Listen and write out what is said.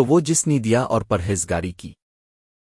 تو وہ جس نے دیا اور پرہیزگاری کی۔